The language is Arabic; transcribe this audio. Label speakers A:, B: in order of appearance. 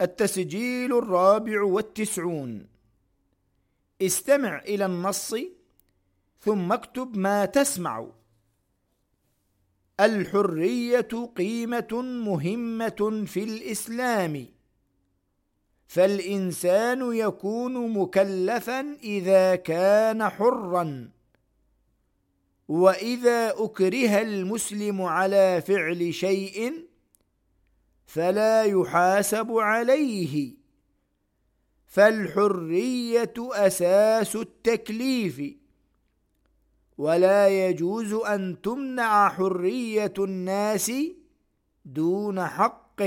A: التسجيل الرابع والتسعون. استمع إلى النص ثم اكتب ما تسمع. الحرية قيمة مهمة في الإسلام. فالإنسان يكون مكلفا إذا كان حرا. وإذا أكره المسلم على فعل شيء فلا يحاسب عليه. فالحرية أساس التكليف. ولا يجوز أن تمنع حرية الناس دون حق.